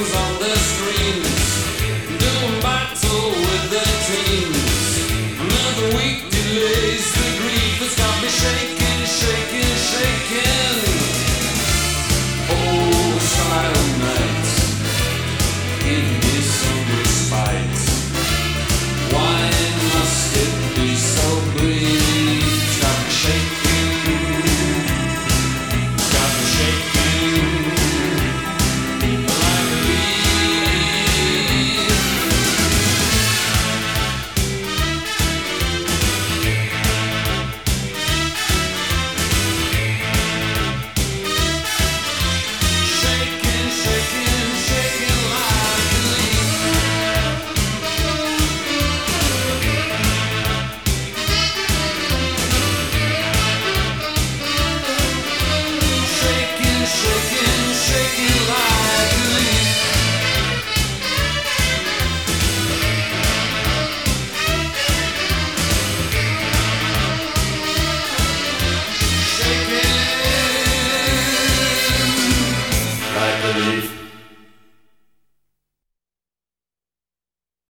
things on the screen.